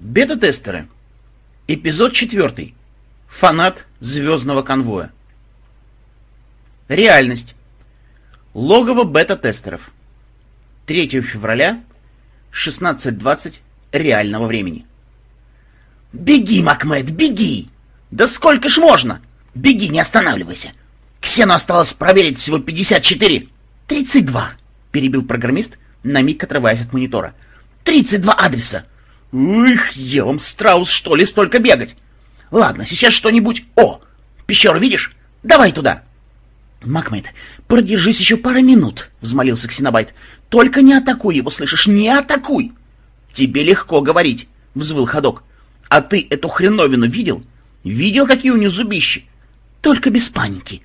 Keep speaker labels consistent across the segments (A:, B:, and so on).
A: Бета-тестеры. Эпизод 4. Фанат звездного конвоя. Реальность. Логово бета-тестеров. 3 февраля, 16.20 реального времени.
B: «Беги, Макмед, беги! Да сколько ж можно? Беги, не останавливайся! Ксену осталось проверить всего 54!» «32!» — перебил программист, на миг отрываясь от монитора. «32 адреса! Ух, вам страус, что ли, столько бегать? Ладно, сейчас что-нибудь... О, пещеру видишь? Давай туда!» «Макмед, продержись еще пару минут», — взмолился Ксенобайт. «Только не атакуй его, слышишь? Не атакуй!» «Тебе легко говорить», — взвыл ходок. «А ты эту хреновину видел? Видел, какие у нее зубищи?» «Только без паники».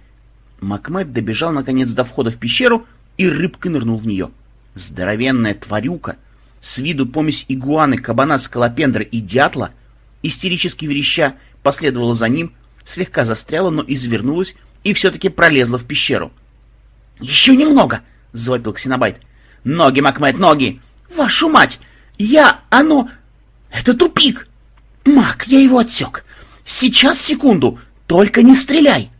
B: Макмед добежал, наконец, до входа в пещеру и рыбкой нырнул в нее. Здоровенная тварюка — с виду помесь игуаны, кабана, скалопендры и дятла, истерически вереща последовала за ним, слегка застряла, но извернулась и все-таки пролезла в пещеру. «Еще немного!» — завопил Ксенобайт. «Ноги, Макмед, ноги! Вашу мать! Я... оно... это тупик! Мак, я его отсек! Сейчас, секунду! Только не стреляй!»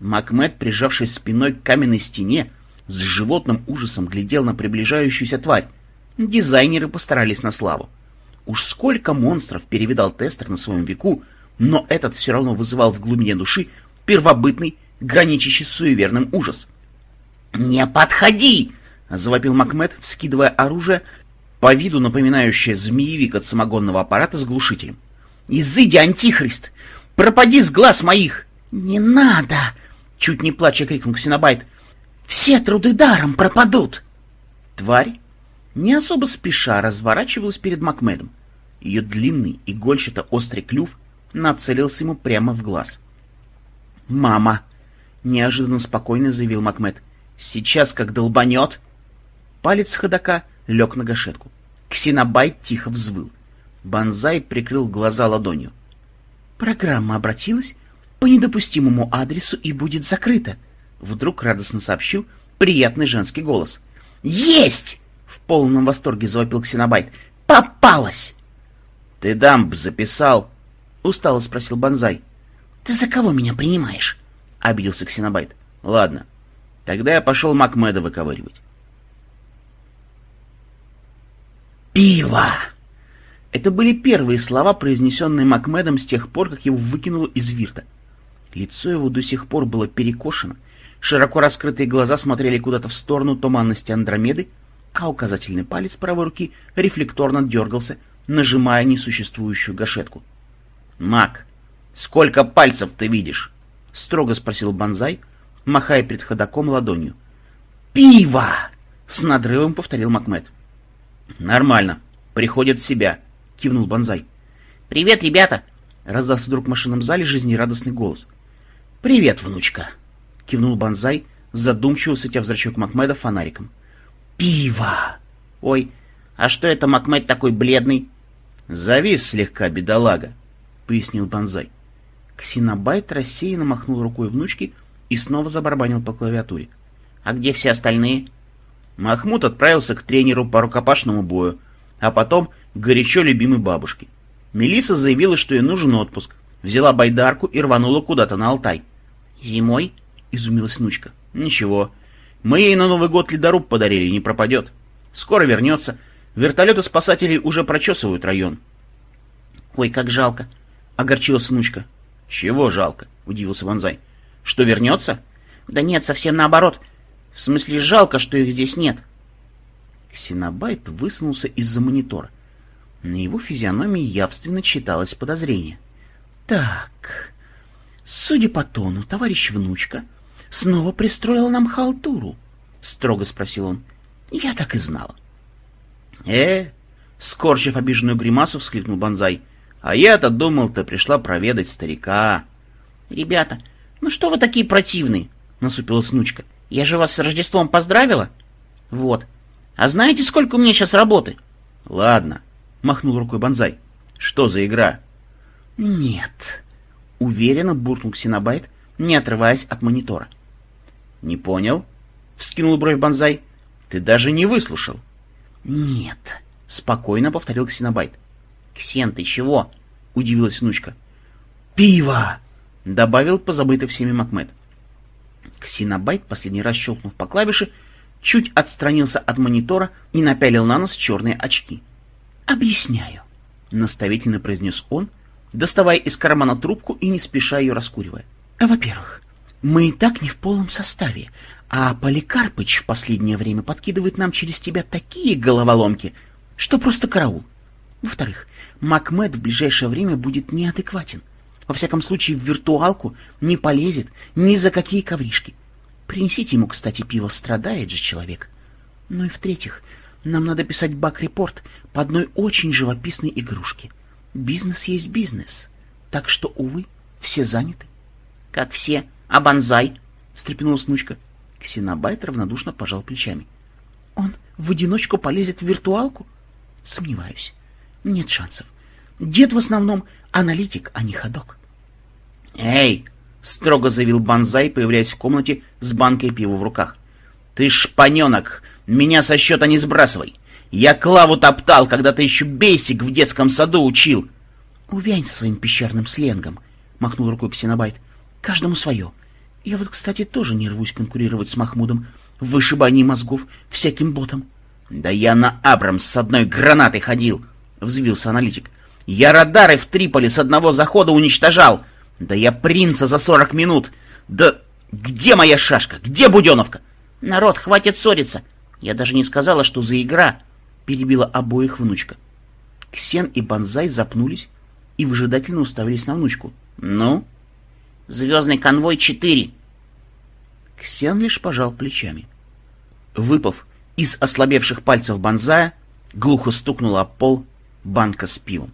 B: Макмед, прижавшись спиной к каменной стене, с животным ужасом глядел на приближающуюся тварь. Дизайнеры постарались на славу. Уж сколько монстров перевидал тестер на своем веку, но этот все равно вызывал в глубине души первобытный, граничащий с суеверным ужас. «Не подходи!» — завопил Макмед, вскидывая оружие, по виду напоминающее змеевик от самогонного аппарата с глушителем. «Изыди, антихрист! Пропади с глаз моих!» «Не надо!» — чуть не плача крикнул Ксенобайт. «Все труды даром пропадут!» Тварь не особо спеша разворачивалась перед Макмедом. Ее длинный игольчато-острый клюв нацелился ему прямо в глаз. «Мама!» — неожиданно спокойно заявил Макмед. «Сейчас как долбанет!» Палец ходока лег на гашетку. Ксенобайт тихо взвыл. Банзай прикрыл глаза ладонью. «Программа обратилась по недопустимому адресу и будет закрыта», — вдруг радостно сообщил приятный женский голос. «Есть!» Полном восторге завопил Ксенобайт. «Попалась!» «Ты дамб записал?» Устало спросил Бонзай. «Ты за кого меня принимаешь?» Обиделся Ксенобайт. «Ладно, тогда я пошел Макмеда выковыривать». «Пиво!»
A: Это были первые слова, произнесенные Макмедом с тех пор, как его выкинуло из вирта. Лицо его до сих пор было перекошено, широко раскрытые глаза смотрели куда-то в сторону туманности Андромеды, а указательный палец правой руки рефлекторно дергался, нажимая несуществующую гашетку. «Мак, сколько пальцев ты видишь?» — строго спросил Бонзай, махая перед ходоком ладонью.
B: «Пиво!»
A: — с надрывом повторил Макмед. «Нормально. Приходит в себя», — кивнул Бонзай.
B: «Привет, ребята!»
A: — раздался вдруг в машинном зале жизнерадостный голос.
B: «Привет, внучка!»
A: — кивнул Бонзай, задумчиво светя в зрачок Макмеда фонариком
B: пиво.
A: Ой, а что это Макмед такой бледный? Завис слегка, бедолага, пояснил Бонзай. Ксенобайт рассеянно махнул рукой внучки и снова забарабанил по клавиатуре. А где все остальные? Махмуд отправился к тренеру по рукопашному бою, а потом к горячо любимой бабушке. Мелиса заявила, что ей нужен отпуск. Взяла байдарку и рванула куда-то на Алтай.
B: «Зимой?»
A: — изумилась внучка. «Ничего. Мы ей на Новый год ледоруб подарили, не пропадет. Скоро вернется. Вертолеты спасателей уже прочесывают район.
B: — Ой, как жалко! — огорчилась внучка.
A: — Чего жалко? — удивился Ванзай. — Что, вернется?
B: — Да нет, совсем наоборот. В смысле, жалко, что их здесь нет.
A: Ксенобайт высунулся из-за монитора. На его физиономии явственно читалось подозрение. — Так, судя по тону, товарищ внучка снова пристроил нам халтуру? — строго спросил он. — Я так и знала. — Э, скорчив обиженную гримасу, всхлипнул Бонзай. — А я-то думал, ты пришла проведать старика.
B: — Ребята, ну что вы такие противные? — насупилась внучка. — Я же вас с Рождеством поздравила. — Вот. А знаете, сколько у меня сейчас работы?
A: — Ладно, — махнул рукой Бонзай. — Что за игра?
B: — Нет, — уверенно буркнул Ксенобайт, не отрываясь от монитора.
A: — «Не понял?» — вскинул бровь Бонзай. «Ты даже не выслушал».
B: «Нет», — спокойно повторил Ксенобайт.
A: Ксен, ты чего? — удивилась внучка.
B: «Пиво!»
A: — добавил позабытый всеми Макмед. Ксенобайт, последний раз щелкнув по клавише, чуть отстранился от монитора и напялил на нос черные очки.
B: «Объясняю», —
A: наставительно произнес он, доставая из кармана трубку и не спеша ее раскуривая.
B: «Во-первых, мы и так не в полном составе, а Поликарпыч в последнее время подкидывает нам через тебя такие головоломки, что просто караул. Во-вторых, Макмед в ближайшее время будет неадекватен. Во всяком случае, в виртуалку не полезет ни за какие ковришки. Принесите ему, кстати, пиво, страдает же человек. Ну и в-третьих, нам надо писать бак-репорт по одной очень живописной игрушке. Бизнес есть бизнес. Так что, увы, все заняты.
A: — Как все? А банзай? — встрепенулась внучка.
B: Ксенобайт равнодушно пожал плечами. — Он в одиночку полезет в виртуалку? — Сомневаюсь. Нет шансов. Дед в основном аналитик, а не ходок.
A: «Эй!» — строго заявил Банзай, появляясь в комнате с банкой пива в руках. «Ты шпаненок! Меня со счета не сбрасывай! Я Клаву топтал, когда ты еще бейсик в детском саду учил!»
B: «Увянь со своим пещерным сленгом!» — махнул рукой Ксенобайт. «Каждому свое. Я вот, кстати, тоже не рвусь конкурировать с Махмудом в вышибании мозгов всяким ботом».
A: «Да я на Абрамс с одной гранатой ходил!» — взвился аналитик. «Я радары в Триполи с одного захода уничтожал! Да я принца за сорок минут! Да где моя шашка? Где Буденовка?
B: Народ, хватит ссориться! Я даже не сказала, что за игра!» — перебила обоих внучка. Ксен и Бонзай запнулись и выжидательно уставились на внучку.
A: «Ну?» «Звездный конвой четыре!»
B: Ксен лишь пожал плечами.
A: Выпав из ослабевших пальцев Бонзая, глухо стукнула об пол банка с пивом.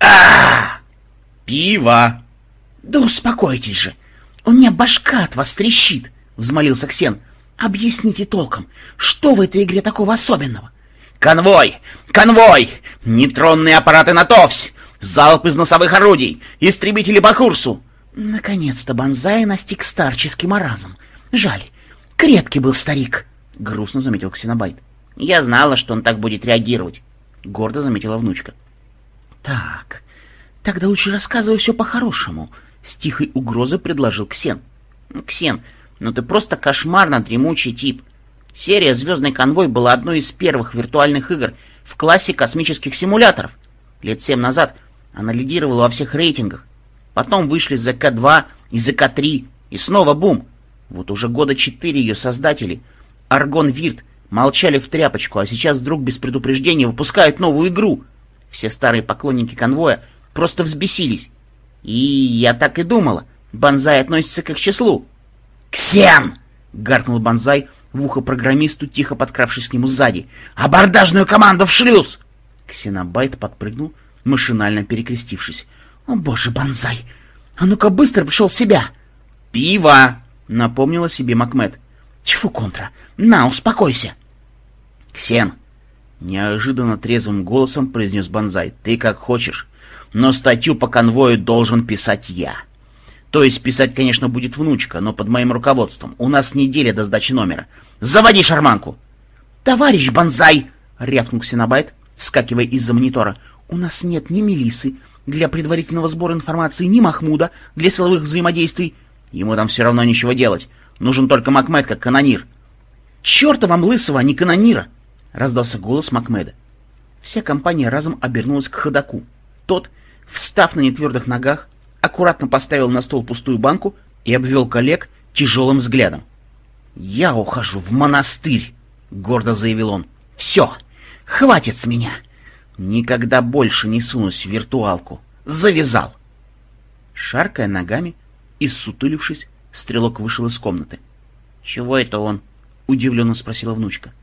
A: а Пиво!
B: Да успокойтесь же! У меня башка от вас трещит! Взмолился Ксен. Объясните толком, что в этой игре такого особенного?
A: Конвой! Конвой! Нейтронные аппараты на ТОВСь! Залп из носовых орудий! Истребители по курсу!
B: Наконец-то Бонзай настиг старческий маразм. Жаль, крепкий был старик, — грустно заметил Ксенобайт.
A: Я знала, что он так будет реагировать, — гордо заметила внучка.
B: — Так, тогда лучше рассказывай все по-хорошему, — с тихой угрозой предложил Ксен.
A: — Ксен, ну ты просто кошмарно дремучий тип. Серия «Звездный конвой» была одной из первых виртуальных игр в классе космических симуляторов. Лет семь назад она лидировала во всех рейтингах. Потом вышли ЗК-2 и ЗК-3, и снова бум. Вот уже года четыре ее создатели, Аргон Вирт, молчали в тряпочку, а сейчас вдруг без предупреждения выпускают новую игру. Все старые поклонники конвоя просто взбесились. И я так и думала, Банзай относится к их числу.
B: «Ксен!» — гаркнул Банзай в ухо программисту, тихо подкравшись к нему сзади. «Абордажную команду в шлюз!» Ксенобайт подпрыгнул, машинально перекрестившись. «О, боже, Банзай! А ну-ка быстро пришел в себя!»
A: «Пиво!» — напомнила себе Макмед.
B: «Тьфу, Контра! На, успокойся!»
A: «Ксен!» — неожиданно трезвым голосом произнес Банзай. «Ты как хочешь, но статью по конвою должен писать я. То есть писать, конечно, будет внучка, но под моим руководством. У нас неделя до сдачи номера. Заводи шарманку!»
B: «Товарищ Банзай!» — рявкнул Ксенобайт, вскакивая из-за монитора. «У нас нет ни Мелисы для предварительного сбора информации, ни Махмуда для силовых взаимодействий.
A: Ему там все равно ничего делать. Нужен только Макмед как канонир».
B: «Черта вам лысого, а не канонира!» — раздался голос Макмеда. Вся компания разом обернулась к ходоку. Тот, встав на нетвердых ногах, аккуратно поставил на стол пустую банку и обвел коллег тяжелым взглядом.
A: «Я ухожу в монастырь!» — гордо заявил он.
B: «Все! Хватит с меня!
A: Никогда больше не сунусь в виртуалку! Завязал!»
B: Шаркая ногами и ссутулившись, стрелок вышел из комнаты.
A: «Чего это он?» — удивленно спросила внучка.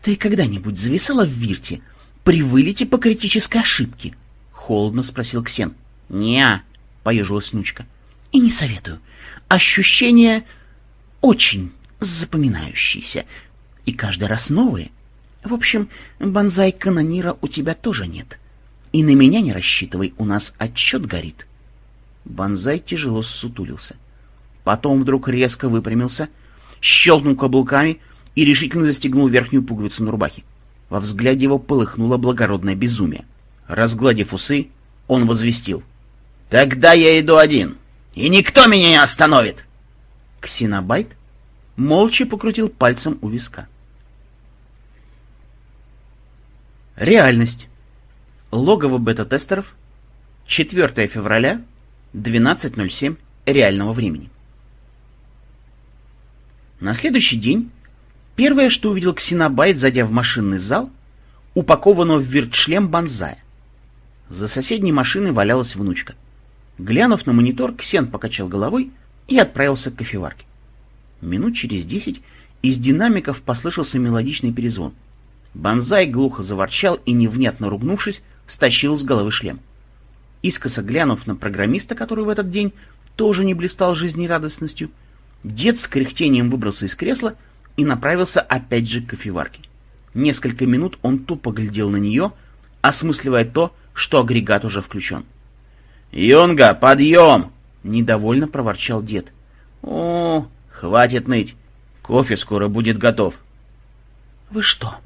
B: «Ты когда-нибудь зависала в вирте при вылете по критической ошибке?» — холодно спросил Ксен.
A: «Не-а», поежилась внучка.
B: «И не советую. Ощущения очень запоминающиеся. И каждый раз новые. В общем, банзай канонира у тебя тоже нет. И на меня не рассчитывай, у нас отчет горит».
A: Банзай тяжело ссутулился. Потом вдруг резко выпрямился, щелкнул каблуками — и решительно застегнул верхнюю пуговицу на рубахе. Во взгляде его полыхнуло благородное безумие. Разгладив усы, он возвестил. «Тогда я иду один, и никто меня не остановит!» Ксенобайт молча покрутил пальцем у виска. Реальность. Логово бета-тестеров. 4 февраля, 12.07 реального времени. На следующий день первое, что увидел Ксенобайт, зайдя в машинный зал, упакованного в вертшлем банзая. За соседней машиной валялась внучка. Глянув на монитор, Ксен покачал головой и отправился к кофеварке. Минут через десять из динамиков послышался мелодичный перезвон. Банзай глухо заворчал и, невнятно ругнувшись, стащил с головы шлем. Искоса глянув на программиста, который в этот день тоже не блистал жизнерадостностью, дед с кряхтением выбрался из кресла и направился опять же к кофеварке. Несколько минут он тупо глядел на нее, осмысливая то, что агрегат уже включен. «Юнга, подъем!» — недовольно проворчал дед. «О, хватит ныть, кофе скоро будет готов».
B: «Вы что,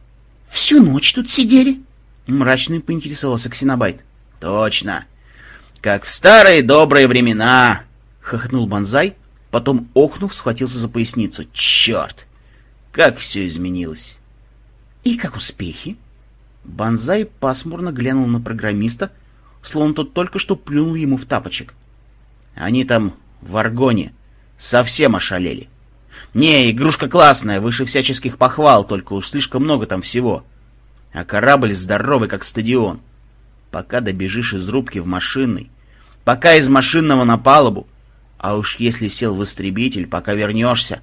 B: всю ночь тут сидели?»
A: — мрачно поинтересовался Ксенобайт. «Точно! Как в старые добрые времена!» — хохотнул Бонзай, потом, охнув, схватился за поясницу. «Черт! Как все изменилось!»
B: «И как успехи?»
A: Бонзай пасмурно глянул на программиста, словно тот только что плюнул ему в тапочек. Они там в аргоне совсем ошалели. Не, игрушка классная, выше всяческих похвал, только уж слишком много там всего. А корабль здоровый, как стадион. Пока добежишь из рубки в машинный, пока из машинного на палубу, а уж если сел в истребитель, пока вернешься.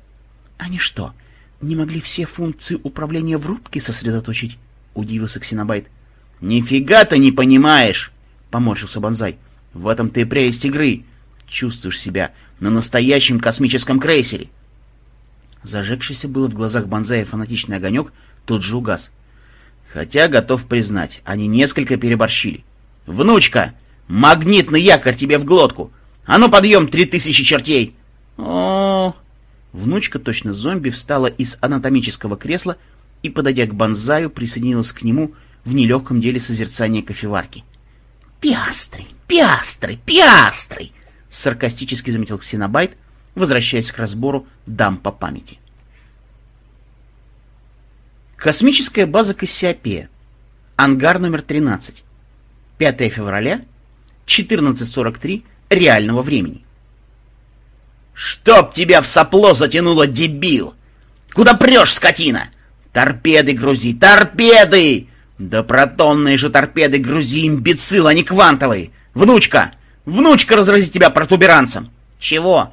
B: Они что, не могли все функции управления в рубке сосредоточить? — удивился Ксенобайт.
A: — Нифига ты не понимаешь! — поморщился Бонзай. — В этом ты прелесть игры. Чувствуешь себя на настоящем космическом крейсере. Зажегшийся было в глазах Бонзая фанатичный огонек тут же угас. Хотя, готов признать, они несколько переборщили. «Внучка! Магнитный якорь тебе в глотку! А ну, подъем, три тысячи чертей!» о Внучка, точно зомби, встала из анатомического кресла и, подойдя к Бонзаю, присоединилась к нему в нелегком деле созерцания кофеварки.
B: «Пиастры! Пиастры! Пиастры!»
A: — саркастически заметил Ксенобайт, возвращаясь к разбору дам по памяти. Космическая база Кассиопея. Ангар номер 13. 5 февраля, 14.43 реального времени. «Чтоб тебя в сопло затянуло, дебил! Куда прешь, скотина? Торпеды грузи, торпеды! Да протонные же торпеды грузи, имбецил, а не квантовые! Внучка! Внучка разрази тебя протуберанцем! Чего?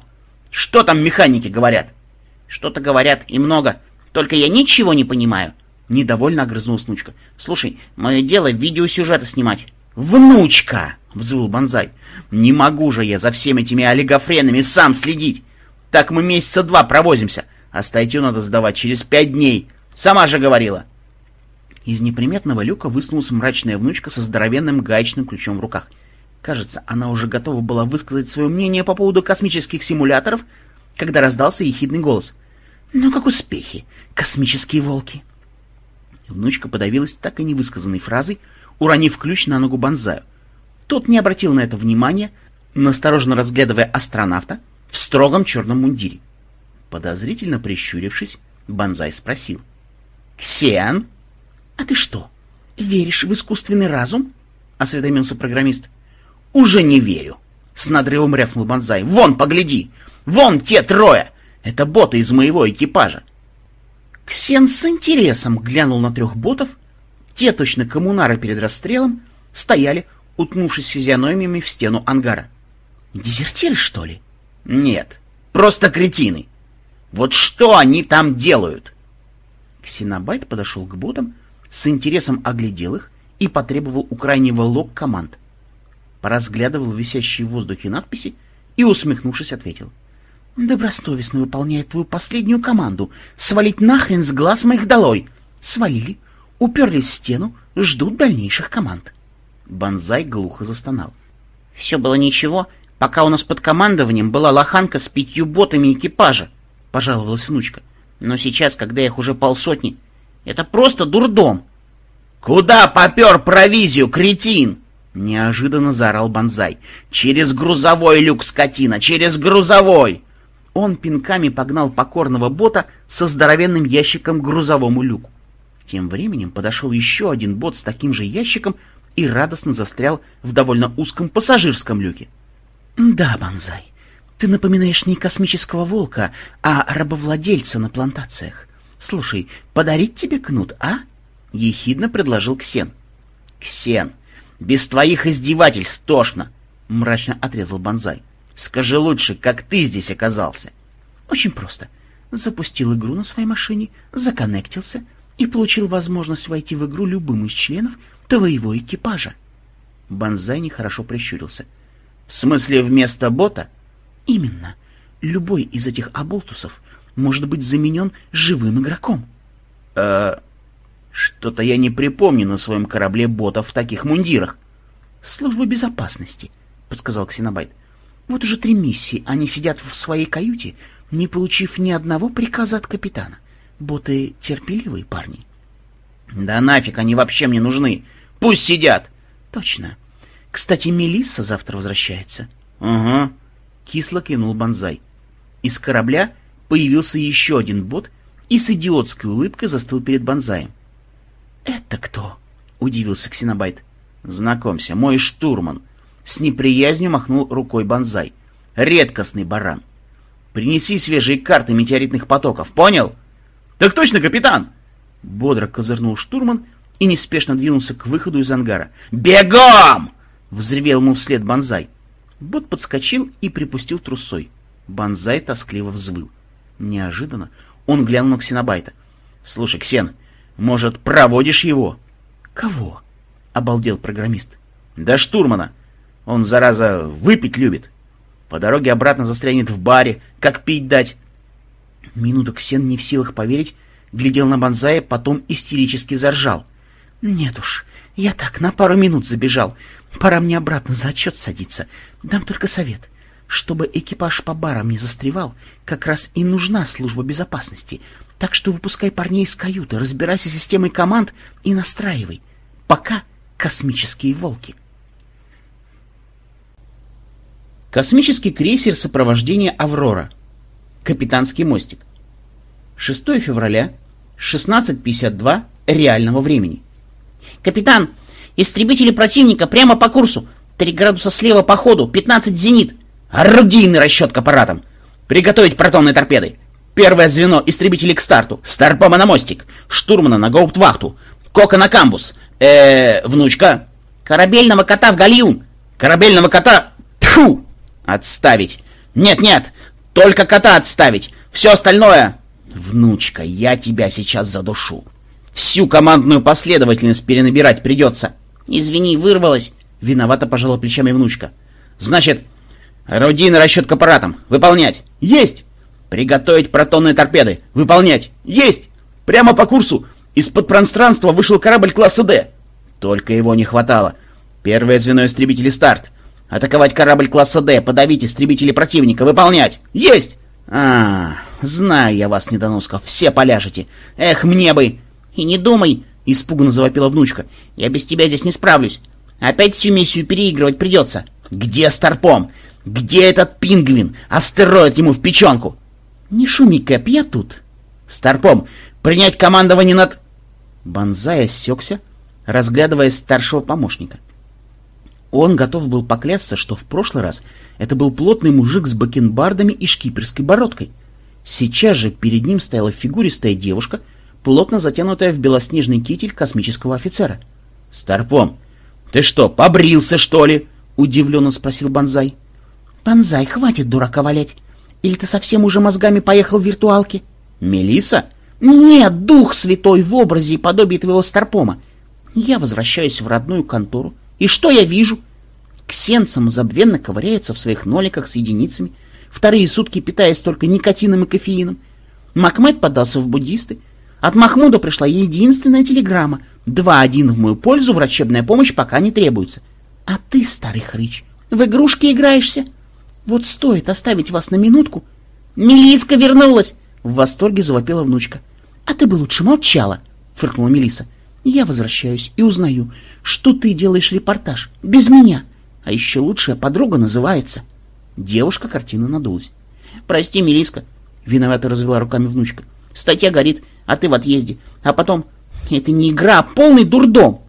A: Что там механики говорят? Что-то говорят и много, только я ничего не понимаю. Недовольно огрызнулась внучка. Слушай, мое дело видеосюжеты снимать. Внучка! Взвыл Бонзай. Не могу же я за всеми этими олигофренами сам следить. Так мы месяца два провозимся, а статью надо сдавать через пять дней. Сама же говорила. Из неприметного люка высунулась мрачная внучка со здоровенным гаечным ключом в руках. Кажется, она уже готова была высказать свое мнение по поводу космических симуляторов, когда раздался ехидный голос.
B: «Ну как успехи, космические волки?»
A: Внучка подавилась так и невысказанной фразой, уронив ключ на ногу Бонзаю. Тот не обратил на это внимания, настороженно разглядывая астронавта в строгом черном мундире. Подозрительно прищурившись, Бонзай спросил — «Ксен?»
B: «А ты что, веришь в искусственный разум?»
A: — осведомился программист. «Уже не верю!» — с надрывом рявкнул Бонзай. «Вон, погляди! Вон те трое! Это боты из моего экипажа!» Ксен с интересом глянул на трех ботов. Те, точно коммунары перед расстрелом, стояли, утнувшись физиономиями в стену ангара. «Дезертиры, что ли?» «Нет, просто кретины. Вот что они там делают?» Ксенобайт подошел к ботам, с интересом оглядел их и потребовал у крайнего лог команд. Поразглядывал висящие в воздухе надписи и, усмехнувшись, ответил. «Добросовестно выполняет твою последнюю команду — свалить нахрен с глаз моих долой!» Свалили, уперлись в стену, ждут дальнейших команд. Бонзай глухо застонал. «Все было ничего, пока у нас под командованием была лоханка с пятью ботами экипажа», — пожаловалась внучка. Но сейчас, когда их уже полсотни, это просто дурдом.
B: «Куда попер провизию, кретин?» Неожиданно заорал Бонзай. «Через грузовой люк, скотина! Через грузовой!» Он пинками погнал покорного бота со здоровенным ящиком к грузовому люку. Тем временем подошел еще один бот с таким же ящиком и радостно застрял в довольно узком пассажирском люке. «Да, Бонзай, ты напоминаешь не космического волка, а рабовладельца на плантациях. Слушай, подарить тебе кнут, а?» — ехидно предложил Ксен. «Ксен, без твоих издевательств тошно!» — мрачно отрезал Бонзай. «Скажи лучше, как ты здесь оказался?» «Очень просто. Запустил игру на своей машине, законнектился и получил возможность войти в игру любым из членов твоего экипажа». Бонзай нехорошо прищурился. «В смысле вместо бота?» «Именно. Любой из этих оболтусов может быть заменен живым игроком». «Э, что-то я не припомню на своем корабле ботов в таких мундирах.
A: Служба безопасности, подсказал Ксенобайт. Вот уже три миссии они сидят в своей каюте, не получив ни одного приказа от капитана. Боты терпеливые парни.
B: Да нафиг они вообще мне нужны. Пусть сидят.
A: Точно. Кстати, Мелисса завтра возвращается.
B: Угу.
A: Кисло кинул Бонзай. Из корабля появился еще один бот и с идиотской улыбкой застыл перед Бонзаем. «Это кто?» — удивился Ксенобайт.
B: «Знакомься, мой штурман». С неприязнью махнул рукой Бонзай. «Редкостный баран. Принеси свежие карты метеоритных потоков, понял?» «Так точно, капитан!» Бодро козырнул штурман и неспешно двинулся к выходу из ангара. «Бегом!» — взревел ему вслед Бонзай. Бот подскочил и припустил трусой. Бонзай тоскливо взвыл. Неожиданно он глянул на Ксенобайта. «Слушай, Ксен, может, проводишь его?
A: Кого? Обалдел программист.
B: Да штурмана. Он, зараза, выпить любит. По дороге обратно застрянет в баре. Как пить дать?
A: Минуту Ксен не в силах поверить, глядел на Бонзая, потом истерически заржал. Нет уж, я так, на пару минут забежал. Пора мне обратно за отчет садиться. Дам только совет. Чтобы экипаж по барам не застревал, как раз и нужна служба безопасности. Так что выпускай парней из каюты, разбирайся с системой команд и настраивай. Пока космические волки.
B: Космический крейсер сопровождения «Аврора». Капитанский мостик. 6 февраля, 16.52 реального времени.
C: «Капитан, истребители противника прямо по курсу. 3 градуса слева по ходу, 15 зенит.
B: Орудийный расчет к аппаратам. Приготовить протонные торпеды. Первое звено истребителей к старту. Старпома на мостик. Штурмана на гауптвахту. Кока на камбус. э внучка.
C: Корабельного кота в гальюн.
B: Корабельного кота... Тьфу! Отставить. Нет-нет, только кота отставить. Все остальное... Внучка, я тебя сейчас задушу. Всю командную последовательность перенабирать придется.
C: Извини, вырвалась.
B: Виновато пожала плечами внучка. Значит, орудийный расчет к аппаратам. Выполнять. Есть! Приготовить протонные торпеды. Выполнять. Есть! Прямо по курсу. Из-под пространства вышел корабль класса «Д». Только его не хватало. Первое звено истребителей старт. Атаковать корабль класса «Д», подавить истребителей противника, выполнять. Есть! А, знаю я вас, недоносков, все поляжете. Эх, мне бы...
C: И не думай, испуганно завопила внучка. Я без тебя здесь не справлюсь. Опять всю миссию переигрывать придется.
B: Где Старпом? Где этот пингвин? Астероид ему в печенку.
A: Не шуми, Кэп, я тут.
B: Старпом, принять командование над... Бонзай осекся, разглядывая старшего помощника. Он готов был поклясться, что в прошлый раз это был плотный мужик с бакенбардами и шкиперской бородкой. Сейчас же перед ним стояла фигуристая девушка, плотно затянутая в белоснежный китель космического офицера. — Старпом, ты что, побрился, что ли? — удивленно спросил Бонзай.
A: — Бонзай, хватит дурака валять. Или ты совсем уже мозгами поехал в виртуалке?
B: Мелиса?
A: Нет, дух святой в образе и подобии твоего старпома. Я возвращаюсь в родную контору. И что я вижу? Ксен самозабвенно ковыряется в своих ноликах с единицами, вторые сутки питаясь только никотином и кофеином. Макмед подался в буддисты. От Махмуда пришла единственная телеграмма. Два-один в мою пользу, врачебная помощь пока не требуется. А ты, старый хрыч, в игрушки играешься? Вот стоит оставить вас на минутку.
C: Мелиска вернулась!
A: В восторге завопила внучка. А ты бы лучше молчала, фыркнула Мелиса.
C: Я возвращаюсь и узнаю, что ты делаешь репортаж. Без меня. А еще лучшая подруга называется. Девушка картина надулась. Прости, Мелиска. Виновато развела руками внучка. Статья горит, а ты в отъезде. А потом... Это не игра, а полный дурдом.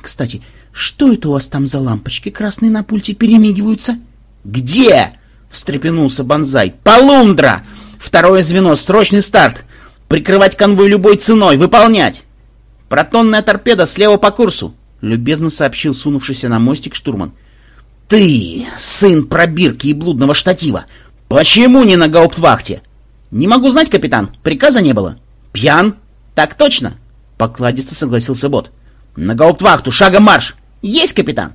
C: Кстати, что это у вас там за лампочки красные на пульте перемигиваются?
A: Где? Встрепенулся Бонзай. Полундра! Второе звено, срочный старт. Прикрывать конвой любой ценой, выполнять. Протонная торпеда слева по курсу, любезно сообщил сунувшийся на мостик штурман. Ты, сын пробирки и блудного штатива, почему не на гауптвахте? Не могу знать, капитан, приказа не было. Пьян? Так точно, покладисто согласился бот. На гауптвахту, шагом марш! Есть, капитан!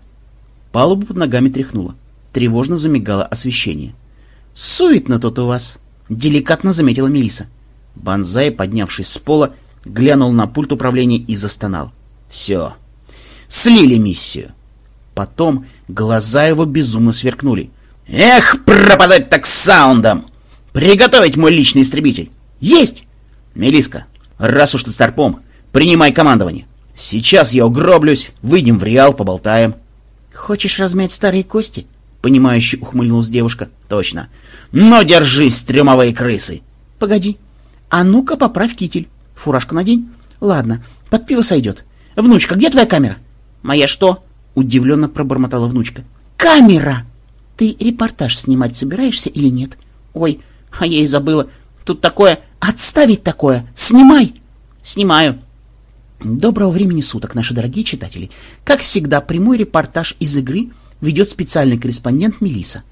A: Палуба под ногами тряхнула. Тревожно замигало освещение. «Суетно тут у вас», — деликатно заметила Мелиса. Бонзай, поднявшись с пола, глянул на пульт управления и застонал. «Все. Слили миссию». Потом глаза его безумно сверкнули. «Эх, пропадать так саундом! Приготовить мой личный истребитель! Есть! Мелиска, раз уж ты старпом, принимай командование. Сейчас я угроблюсь, выйдем в Реал, поболтаем».
C: «Хочешь размять старые кости?» — понимающе ухмыльнулась девушка.
A: «Точно. Но держись, трюмовые крысы!»
C: «Погоди. А ну-ка поправь китель. Фуражку надень. Ладно, под пиво сойдет. Внучка, где твоя камера?»
A: «Моя что?»
C: Удивленно пробормотала внучка. «Камера! Ты репортаж снимать собираешься или нет? Ой, а я и забыла. Тут такое... Отставить такое! Снимай!»
A: «Снимаю!»
C: Доброго времени суток, наши дорогие читатели. Как всегда, прямой репортаж из игры ведет специальный корреспондент Мелиса.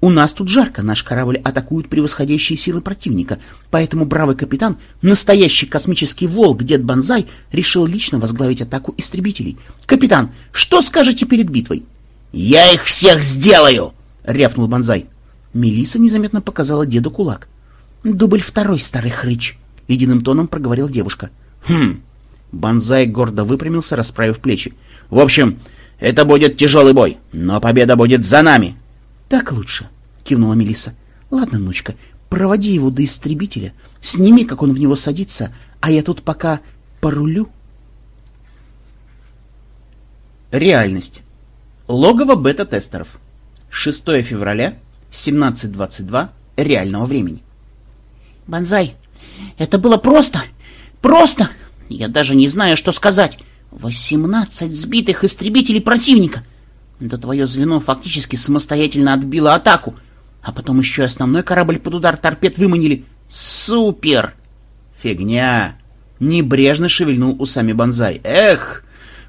C: У нас тут жарко, наш корабль атакуют превосходящие силы противника, поэтому бравый капитан, настоящий космический волк Дед Бонзай, решил лично возглавить атаку истребителей. Капитан, что скажете перед битвой?
A: «Я их всех сделаю!» — рявкнул Бонзай.
C: Мелиса незаметно показала деду кулак. «Дубль второй, старый хрыч!» — ледяным тоном проговорила девушка.
A: «Хм!» Бонзай гордо выпрямился, расправив плечи. «В общем, это будет тяжелый бой, но победа будет за нами!»
C: «Так лучше!» — кивнула Мелиса. «Ладно, внучка, проводи его до истребителя, сними, как он в него садится, а я тут пока порулю».
A: Реальность. Логово бета-тестеров. 6 февраля, 17.22 реального времени.
C: «Бонзай, это было просто! Просто! Я даже не знаю, что сказать! Восемнадцать сбитых истребителей противника! Да твое звено фактически самостоятельно отбило атаку. А потом еще и основной корабль под удар торпед выманили. Супер!
A: Фигня! Небрежно шевельнул усами Бонзай. Эх,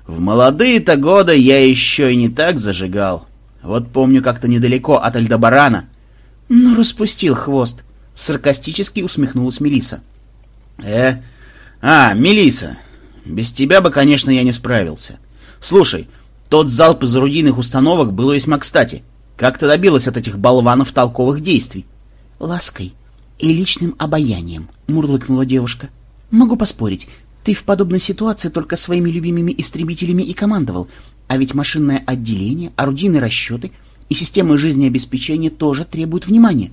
A: в молодые-то годы я еще и не так зажигал. Вот помню как-то недалеко от Альдебарана.
C: Ну, распустил хвост. Саркастически усмехнулась Мелиса.
A: Э? А, Мелиса. Без тебя бы, конечно, я не справился. Слушай, тот залп из орудийных установок был весьма кстати. Как ты добилась от этих болванов толковых действий?
C: Лаской и личным обаянием, мурлыкнула девушка. Могу поспорить, ты в подобной ситуации только своими любимыми истребителями и командовал, а ведь машинное отделение, орудийные расчеты и системы жизнеобеспечения тоже требуют внимания.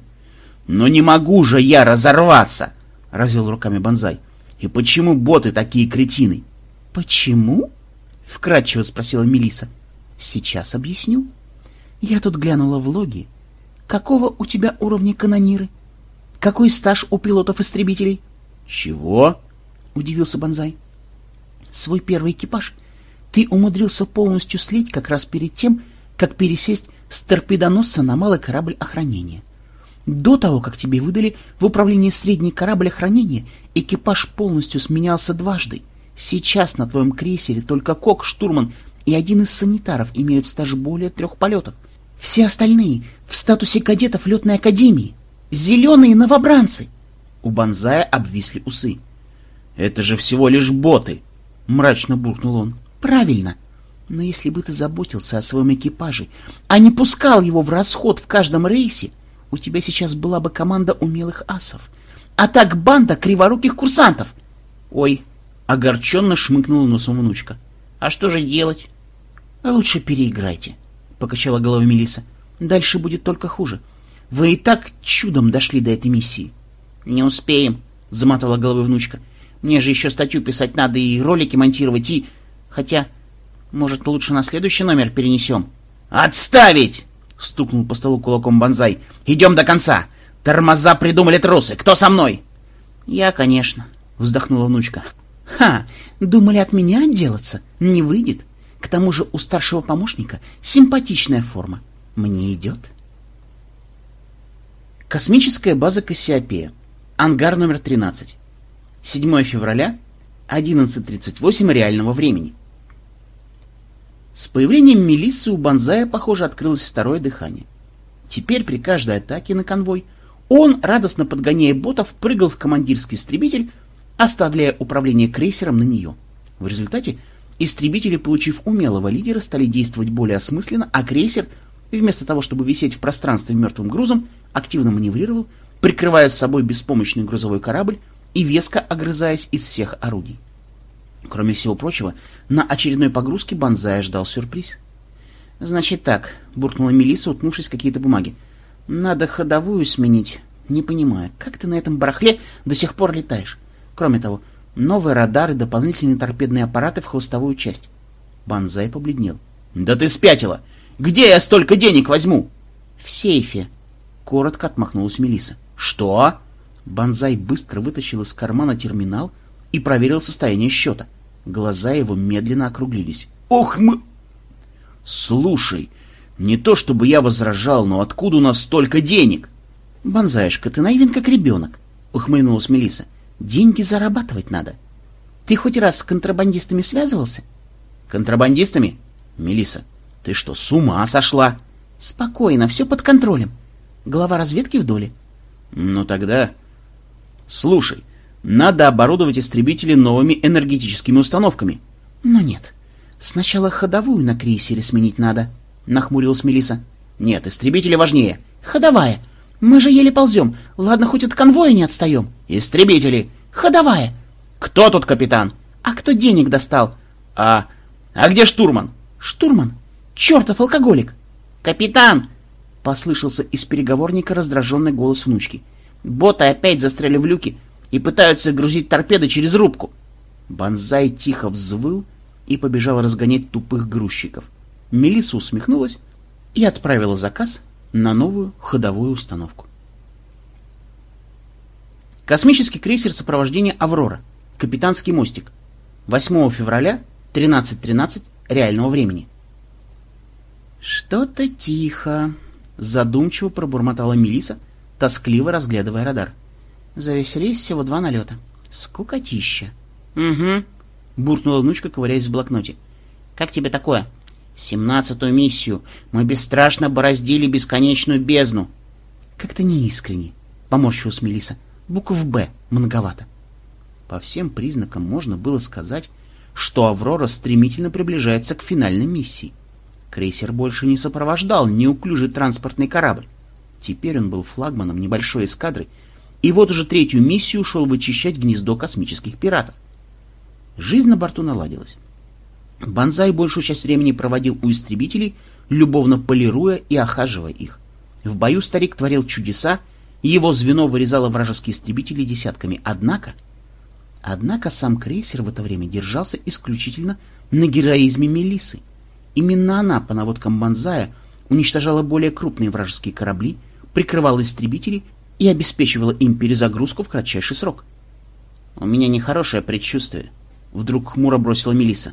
A: Но не могу же я разорваться, развел руками Бонзай. И почему боты такие кретины?
C: Почему? — вкратчиво спросила Мелиса. Сейчас объясню. Я тут глянула в логи. Какого у тебя уровня канониры? Какой стаж у пилотов-истребителей?
A: — Чего?
C: — удивился Бонзай. — Свой первый экипаж ты умудрился полностью слить как раз перед тем, как пересесть с торпедоносца на малый корабль охранения. До того, как тебе выдали в управление средний корабль охранения, экипаж полностью сменялся дважды. Сейчас на твоем крейсере только кок, штурман и один из санитаров имеют стаж более трех полетов. Все остальные в статусе кадетов летной академии. Зеленые новобранцы.
A: У Бонзая обвисли усы. «Это же всего лишь боты!» — мрачно буркнул он.
C: «Правильно. Но если бы ты заботился о своем экипаже, а не пускал его в расход в каждом рейсе, у тебя сейчас была бы команда умелых асов. А так банда криворуких курсантов. Ой, Огорченно шмыкнула носом внучка. «А что же делать?» «Лучше переиграйте», — покачала головой Мелиса. «Дальше будет только хуже. Вы и так чудом дошли до этой миссии». «Не успеем», — замотала головой внучка. Мне же еще статью писать надо и ролики монтировать, и... Хотя, может, лучше на следующий номер перенесем?
A: «Отставить!» — стукнул по столу кулаком Бонзай. «Идем до конца! Тормоза придумали трусы! Кто со мной?»
C: «Я, конечно», — вздохнула внучка. «Ха! Думали от меня отделаться? Не выйдет. К тому же у старшего помощника симпатичная форма. Мне идет».
A: Космическая база Кассиопея. Ангар номер 13. 7 февраля, 11.38 реального времени. С появлением Мелиссы у Бонзая, похоже, открылось второе дыхание. Теперь при каждой атаке на конвой он, радостно подгоняя ботов, прыгал в командирский истребитель, оставляя управление крейсером на нее. В результате истребители, получив умелого лидера, стали действовать более осмысленно, а крейсер, вместо того, чтобы висеть в пространстве мертвым грузом, активно маневрировал, прикрывая с собой беспомощный грузовой корабль и веско огрызаясь из всех орудий. Кроме всего прочего, на очередной погрузке Бонзая ждал сюрприз. «Значит так», — буркнула Мелисса, утнувшись в какие-то бумаги. «Надо ходовую сменить. Не понимаю, как ты на этом барахле до сих пор летаешь? Кроме того, новые радары, дополнительные торпедные аппараты в хвостовую часть». Бонзай побледнел. «Да ты спятила! Где я столько денег возьму?»
C: «В сейфе», — коротко отмахнулась Мелисса.
A: «Что?»
C: Бонзай быстро вытащил из кармана терминал и проверил состояние счета. Глаза его медленно округлились.
A: «Ох мы...» «Слушай, не то чтобы я возражал, но откуда у нас столько денег?»
C: «Бонзаешка, ты наивен как ребенок», — ухмыльнулась Мелиса. «Деньги зарабатывать надо. Ты хоть раз с контрабандистами связывался?»
A: «Контрабандистами? Мелиса, ты что, с ума сошла?»
C: «Спокойно, все под контролем. Глава разведки в доле».
A: «Ну тогда...» «Слушай, надо оборудовать истребители новыми энергетическими установками».
C: «Но нет. Сначала ходовую на крейсере сменить надо», — нахмурилась Мелиса.
A: «Нет, истребители важнее».
C: «Ходовая. Мы же еле ползем. Ладно, хоть от конвоя не отстаем».
A: «Истребители».
C: «Ходовая».
A: «Кто тут капитан?»
C: «А кто денег достал?»
A: «А... а где штурман?»
C: «Штурман? Чертов алкоголик!»
A: «Капитан!»
C: — послышался из переговорника раздраженный голос внучки. «Боты опять застряли в люке и пытаются грузить торпеды через рубку!»
A: Бонзай тихо взвыл и побежал разгонять тупых грузчиков. Мелисса усмехнулась и отправила заказ на новую ходовую установку. Космический крейсер сопровождения «Аврора», капитанский мостик, 8 февраля, 13.13 реального времени.
C: «Что-то тихо», — задумчиво пробормотала Мелиса, тоскливо разглядывая радар. «За весь рейс всего два налета. Скукотища».
A: «Угу», — буркнула внучка, ковыряясь в блокноте. «Как тебе такое?» «Семнадцатую миссию. Мы бесстрашно бороздили бесконечную бездну».
C: «Как-то неискренне», — поморщилась Мелиса. «Букв «Б» многовато».
A: По всем признакам можно было сказать, что «Аврора» стремительно приближается к финальной миссии. Крейсер больше не сопровождал неуклюжий транспортный корабль. Теперь он был флагманом небольшой эскадры, и вот уже третью миссию шел вычищать гнездо космических пиратов. Жизнь на борту наладилась. Бонзай большую часть времени проводил у истребителей, любовно полируя и охаживая их. В бою старик творил чудеса, и его звено вырезало вражеские истребители десятками. Однако, однако сам крейсер в это время держался исключительно на героизме Мелисы. Именно она, по наводкам Бонзая, уничтожала более крупные вражеские корабли, прикрывала истребители и обеспечивала им перезагрузку в кратчайший срок. «У меня нехорошее предчувствие», — вдруг хмуро бросила Мелиса.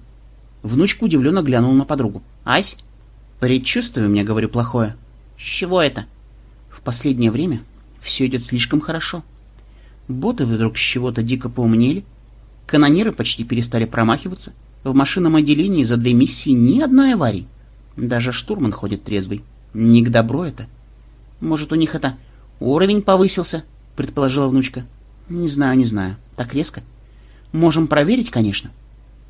A: Внучка удивленно глянула на подругу. «Ась, предчувствие мне, говорю, плохое». «С чего это?» «В последнее время все идет слишком хорошо. Боты вдруг с чего-то дико поумнели, канониры почти перестали промахиваться, в машинном отделении за две миссии ни одной аварии. Даже штурман ходит трезвый. Не к добру это. Может, у них это уровень повысился, предположила внучка. Не знаю, не знаю. Так резко. Можем проверить, конечно.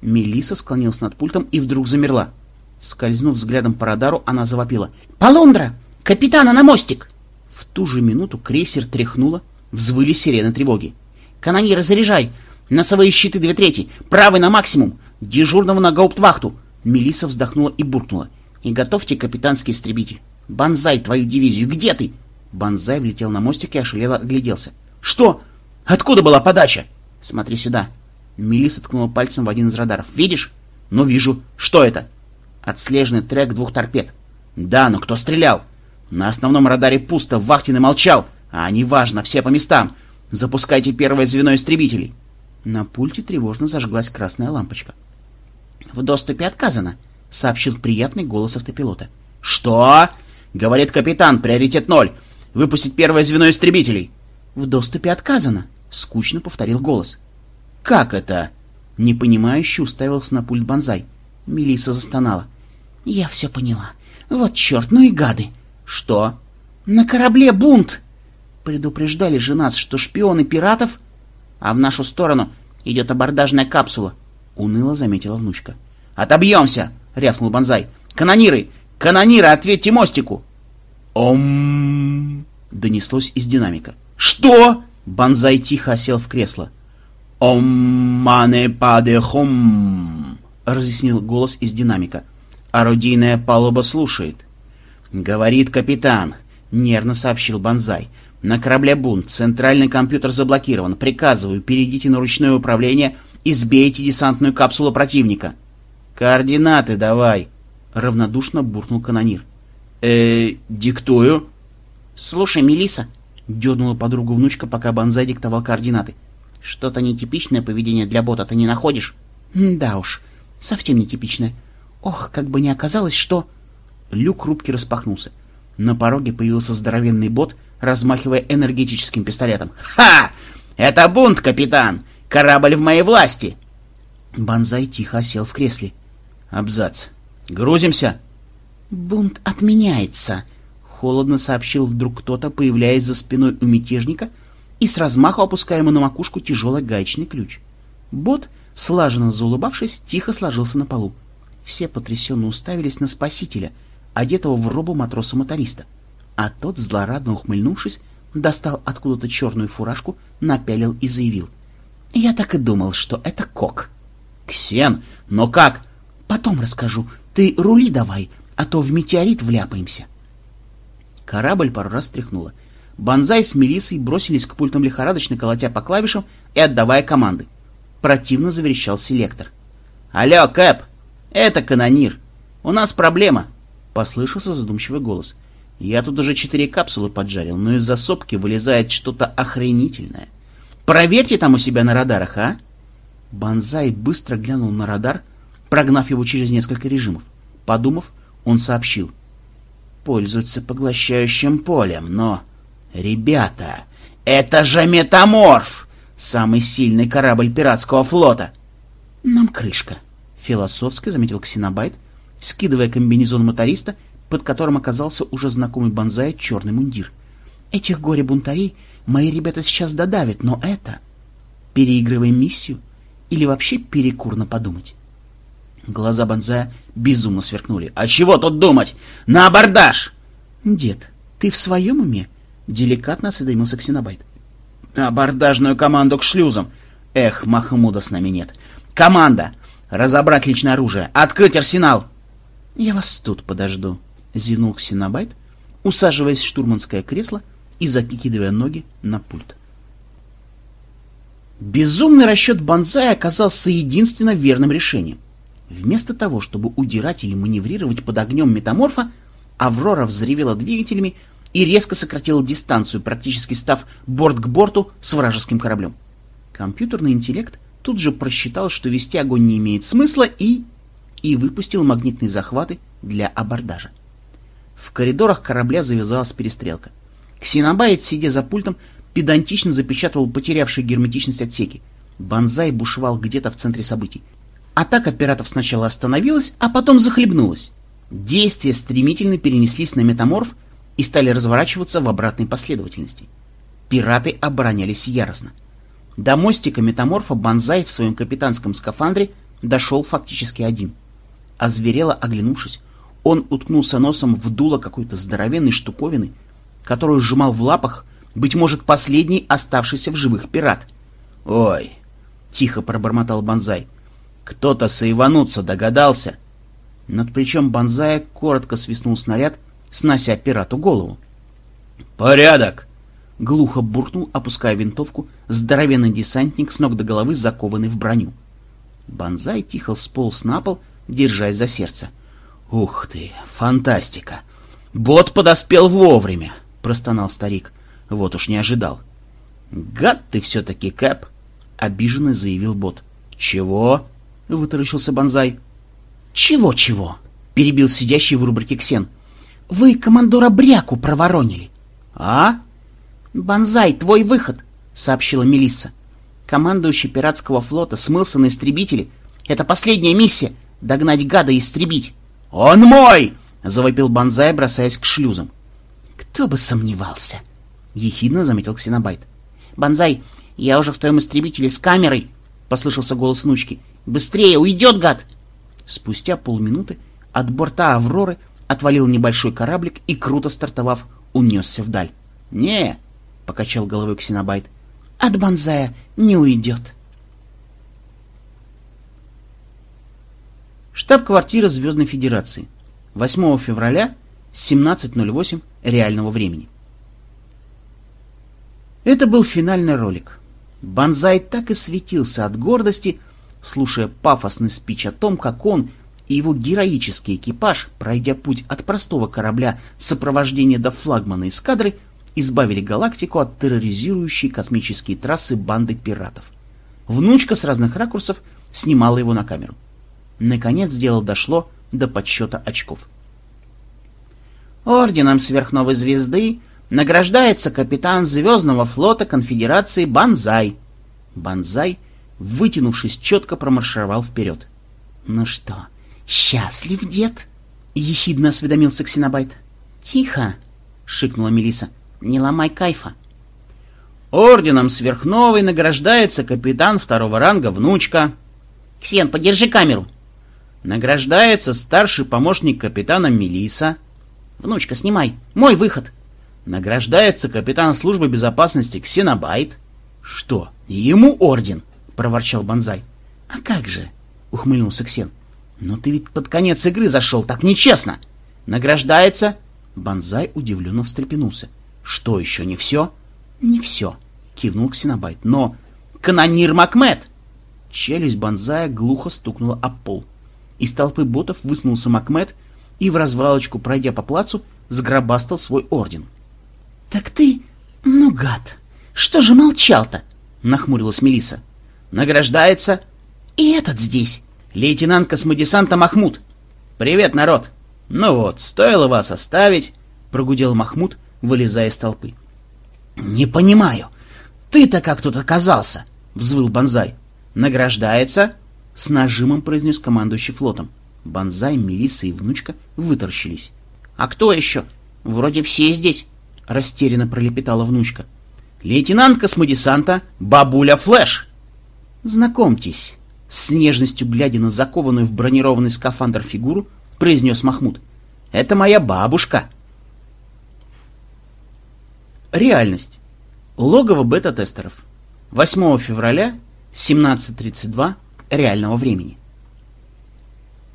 A: Мелиса склонилась над пультом и вдруг замерла. Скользнув взглядом по радару, она завопила. «Полундра! Капитана на мостик!» В ту же минуту крейсер тряхнуло, взвыли сирены тревоги. «Канонир, заряжай! Носовые щиты две трети! Правый на максимум! Дежурного на гауптвахту!» Мелиса вздохнула и буркнула. «И готовьте капитанский истребитель! Бонзай, твою дивизию, где ты?» Бонзай влетел на мостик и ошалело огляделся. «Что? Откуда была подача?» «Смотри сюда!» Мелисса ткнула пальцем в один из радаров. «Видишь?» «Ну, вижу. Что это?» «Отслеженный трек двух торпед». «Да, но кто стрелял?» «На основном радаре пусто, Вахтин и молчал. А неважно, все по местам. Запускайте первое звено истребителей». На пульте тревожно зажглась красная лампочка.
C: «В доступе отказано», — сообщил приятный голос автопилота.
A: «Что?» — говорит капитан, приоритет ноль. Выпустить первое звено истребителей.
C: «В доступе отказано», — скучно повторил голос.
A: «Как это?» — непонимающе уставился на пульт Бонзай.
C: Мелисса застонала. «Я все поняла. Вот черт, ну и гады!»
A: «Что?»
C: «На корабле бунт!» Предупреждали же нас, что шпионы пиратов...
A: А в нашу сторону идет абордажная капсула, — уныло заметила внучка. «Отобьемся!» — рявкнул Бонзай. «Канониры! Канониры, ответьте мостику!» «Ом!» — донеслось из динамика. «Что?» — Бонзай тихо осел в кресло. «Ом мане паде хом!» — разъяснил голос из динамика. «Орудийная палуба слушает». «Говорит капитан», — нервно сообщил Бонзай. «На корабле «Бунт» центральный компьютер заблокирован. Приказываю, перейдите на ручное управление и сбейте десантную капсулу противника». «Координаты давай», — равнодушно буркнул канонир. Э диктую».
C: «Слушай, Мелиса, дернула подругу внучка, пока Бонзай диктовал координаты. «Что-то нетипичное поведение для бота ты не находишь?» «Да уж, совсем нетипичное. Ох, как бы не оказалось, что...»
A: Люк рубки распахнулся. На пороге появился здоровенный бот, размахивая энергетическим пистолетом. «Ха! Это бунт, капитан! Корабль в моей власти!»
C: Бонзай тихо сел в кресле.
A: «Абзац! Грузимся!»
C: «Бунт отменяется!» — холодно сообщил вдруг кто-то, появляясь за спиной у мятежника и с размаху опуская ему на макушку тяжелый гаечный ключ. Бот, слаженно заулыбавшись, тихо сложился на полу. Все потрясенно уставились на спасителя — одетого в робу матроса-моториста, а тот, злорадно ухмыльнувшись, достал откуда-то черную фуражку, напялил и заявил. «Я так и думал, что это кок».
A: «Ксен, но как?»
C: «Потом расскажу. Ты рули давай, а то в метеорит вляпаемся».
A: Корабль пару раз тряхнуло. Бонзай с Мелиссой бросились к пультам лихорадочно, колотя по клавишам и отдавая команды. Противно заверещал селектор. «Алло, Кэп! Это канонир! У нас проблема!» Послышался задумчивый голос. Я тут уже четыре капсулы поджарил, но из-за сопки вылезает что-то охренительное. Проверьте там у себя на радарах, а? Бонзай быстро глянул на радар, прогнав его через несколько режимов. Подумав, он сообщил. Пользуются поглощающим полем, но... Ребята, это же метаморф! Самый сильный корабль пиратского флота!
C: Нам крышка, философски заметил Ксенобайт, скидывая комбинезон моториста, под которым оказался уже знакомый Бонзай черный мундир. «Этих горе-бунтарей мои ребята сейчас додавят, но это... Переигрываем миссию? Или вообще перекурно подумать?»
A: Глаза Бонзая безумно сверкнули. «А чего тут думать? На абордаж!»
C: «Дед, ты в своем уме?» — деликатно осведомился Ксенобайт.
A: «Абордажную команду к шлюзам! Эх, Махмуда с нами нет! Команда! Разобрать личное оружие! Открыть арсенал!»
C: «Я вас тут подожду», — зевнул Ксенобайт, усаживаясь в штурманское кресло и закидывая ноги на пульт.
A: Безумный расчет Бонзая оказался единственно верным решением. Вместо того, чтобы удирать или маневрировать под огнем метаморфа, Аврора взревела двигателями и резко сократила дистанцию, практически став борт к борту с вражеским кораблем. Компьютерный интеллект тут же просчитал, что вести огонь не имеет смысла и и выпустил магнитные захваты для абордажа. В коридорах корабля завязалась перестрелка. Ксенобайт, сидя за пультом, педантично запечатал потерявшие герметичность отсеки. Бонзай бушевал где-то в центре событий. Атака пиратов сначала остановилась, а потом захлебнулась. Действия стремительно перенеслись на метаморф и стали разворачиваться в обратной последовательности. Пираты оборонялись яростно. До мостика метаморфа Бонзай в своем капитанском скафандре дошел фактически один — Озверело оглянувшись, он уткнулся носом в дуло какой-то здоровенной штуковины, которую сжимал в лапах, быть может, последний оставшийся в живых пират. «Ой!» — тихо пробормотал Бонзай. «Кто-то соивануться догадался!» Над плечом Бонзая коротко свистнул снаряд, снося пирату голову. «Порядок!» — глухо буркнул, опуская винтовку, здоровенный десантник с ног до головы, закованный в броню. Бонзай тихо сполз на пол, держась за сердце. «Ух ты, фантастика! Бот подоспел вовремя!» — простонал старик. Вот уж не ожидал. «Гад ты все-таки, Кэп!» — обиженно заявил бот. «Чего?» — вытаращился Бонзай.
C: «Чего-чего?» — перебил сидящий в рубрике Ксен. «Вы командора Бряку проворонили».
A: «А?»
C: «Бонзай, твой выход!» — сообщила Мелисса. Командующий пиратского флота смылся на истребители. Это последняя миссия — догнать гада и истребить.
A: «Он мой!» — завопил Бонзай, бросаясь к шлюзам.
C: «Кто бы сомневался!» — ехидно заметил Ксенобайт. «Бонзай, я уже в твоем истребителе с камерой!» — послышался голос внучки. «Быстрее, уйдет, гад!»
A: Спустя полминуты от борта «Авроры» отвалил небольшой кораблик и, круто стартовав, унесся вдаль. «Не!» — покачал головой Ксенобайт.
C: «От Бонзая не уйдет!»
A: Штаб-квартира Звездной Федерации. 8 февраля, 17.08 реального времени. Это был финальный ролик. Банзай так и светился от гордости, слушая пафосный спич о том, как он и его героический экипаж, пройдя путь от простого корабля сопровождения до флагмана эскадры, избавили галактику от терроризирующей космические трассы банды пиратов. Внучка с разных ракурсов снимала его на камеру. Наконец дело дошло до подсчета очков.
C: Орденом сверхновой звезды награждается капитан Звездного флота Конфедерации Банзай.
A: Банзай, вытянувшись, четко промаршировал вперед.
C: «Ну что, счастлив дед?» — ехидно осведомился Ксенобайт. «Тихо!» — шикнула Мелиса. «Не ломай кайфа!»
A: Орденом сверхновой награждается капитан второго ранга внучка.
C: «Ксен, подержи камеру!»
A: Награждается старший помощник капитана Мелиса.
C: Внучка, снимай. Мой выход.
A: Награждается капитан службы безопасности Ксенобайт. Что, ему орден? Проворчал Бонзай.
C: А как же? Ухмыльнулся Ксен.
A: Но ты ведь под конец игры зашел, так нечестно. Награждается... Бонзай удивленно встрепенулся. Что, еще не все?
C: Не все,
A: кивнул Ксенобайт. Но канонир Макмед! Челюсть Бонзая глухо стукнула об пол. Из толпы ботов высунулся Макмед и в развалочку, пройдя по плацу, сгробастал свой орден.
C: — Так ты... ну, гад! Что же молчал-то? — нахмурилась Мелиса.
A: Награждается...
C: И этот здесь.
A: Лейтенант космодесанта Махмуд. Привет, народ. Ну вот, стоило вас оставить, прогудел Махмуд, вылезая из толпы.
C: Не понимаю. Ты-то как тут оказался? Взвыл Бонзай.
A: Награждается с нажимом произнес командующий флотом. Бонзай, Мелисса и внучка выторщились.
C: — А кто еще? Вроде все здесь, — растерянно пролепетала внучка.
A: — Лейтенант космодесанта Бабуля Флэш.
C: — Знакомьтесь, — с нежностью глядя на закованную в бронированный скафандр фигуру, произнес Махмуд. — Это моя бабушка.
A: Реальность. Логово бета-тестеров. 8 февраля, 17.32 реального времени.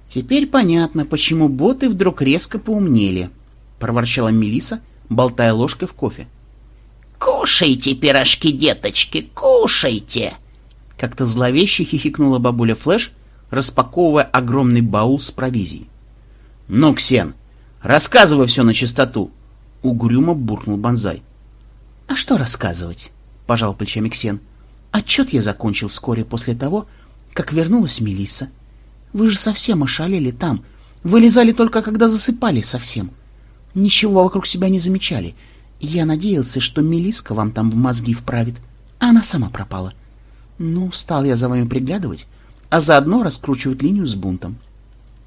C: «Теперь понятно, почему боты вдруг резко поумнели», — проворчала Мелиса, болтая ложкой в кофе.
B: «Кушайте, пирожки, деточки, кушайте!»
A: Как-то зловеще хихикнула бабуля Флэш, распаковывая огромный баул с провизией. «Ну, Ксен, рассказывай все на чистоту!» — угрюмо буркнул Бонзай.
C: «А что рассказывать?» — пожал плечами Ксен. «Отчет я закончил вскоре после того, как вернулась Мелиса. Вы же совсем ошалели там. Вылезали только, когда засыпали совсем. Ничего вокруг себя не замечали. Я надеялся, что Мелиска вам там в мозги вправит, а она сама пропала. Ну, стал я за вами приглядывать, а заодно раскручивать линию с бунтом.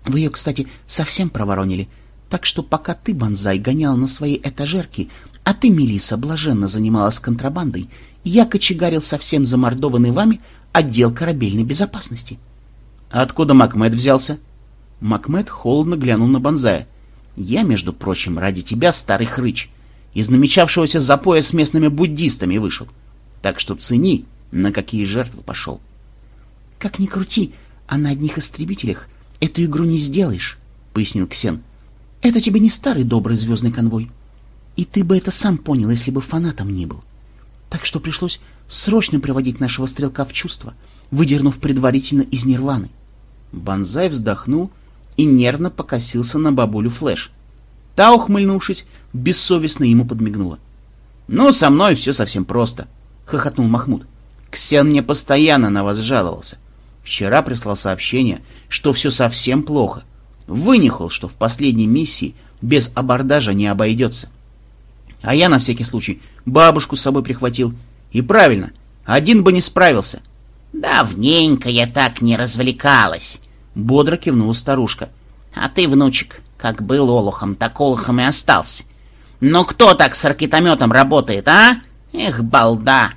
C: Вы ее, кстати, совсем проворонили, так что пока ты, Бонзай, гонял на своей этажерке, а ты, Мелиса, блаженно занималась контрабандой, я кочегарил совсем замордованный вами отдел корабельной безопасности.
A: А откуда Макмед взялся?
C: Макмед холодно глянул на Бонзая. Я, между прочим, ради тебя, старый хрыч, из намечавшегося запоя с местными буддистами вышел. Так что цени, на какие жертвы пошел. Как ни крути, а на одних истребителях эту игру не сделаешь, пояснил Ксен. Это тебе не старый добрый звездный конвой. И ты бы это сам понял, если бы фанатом не был. Так что пришлось срочно приводить нашего стрелка в чувство, выдернув предварительно из нирваны.
A: Банзай вздохнул и нервно покосился на бабулю Флэш. Та, ухмыльнувшись, бессовестно ему подмигнула. «Ну, со мной все совсем просто», — хохотнул Махмуд. «Ксен мне постоянно на вас жаловался. Вчера прислал сообщение, что все совсем плохо. Вынюхал, что в последней миссии без абордажа не обойдется. А я на всякий случай бабушку с собой прихватил. И правильно, один бы не справился.
B: «Давненько я так не развлекалась», —
A: бодро кивнула старушка.
B: «А ты, внучек, как был олухом, так олухом и остался. Но кто так с ракетометом работает, а? Эх, балда!»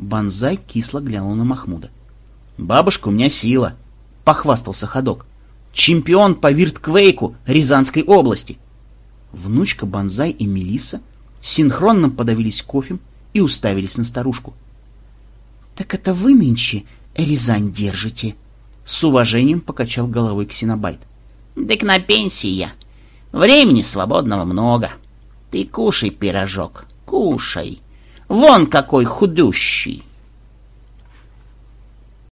A: Банзай кисло глянул на Махмуда. «Бабушка у меня сила», — похвастался ходок. «Чемпион по виртквейку Рязанской области». Внучка Банзай и Мелисса синхронно подавились кофем и уставились на старушку.
C: «Так это вы нынче Рязань держите?»
A: С уважением покачал головой Ксенобайт.
B: «Так на пенсии я. Времени свободного много. Ты кушай пирожок, кушай. Вон какой худущий!»